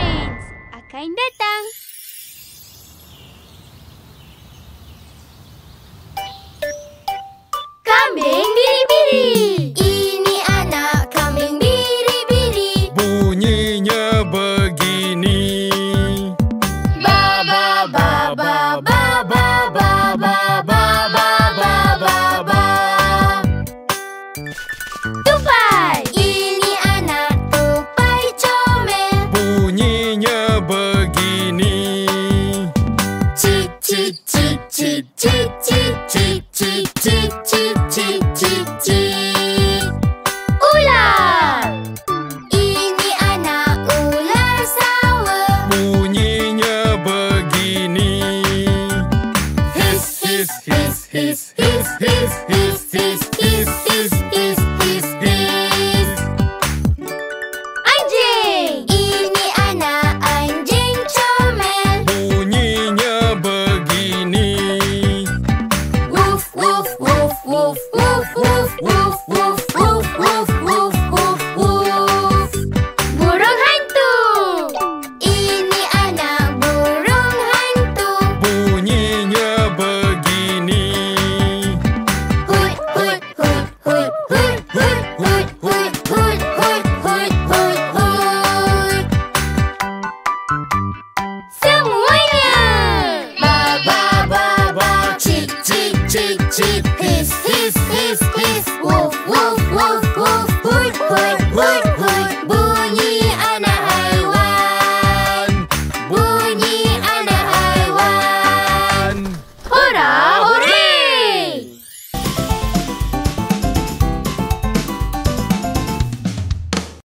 Friends, akan datang. 叽叽叽叽叽叽叽叽叽。His, his, his, his, his, his, his, his.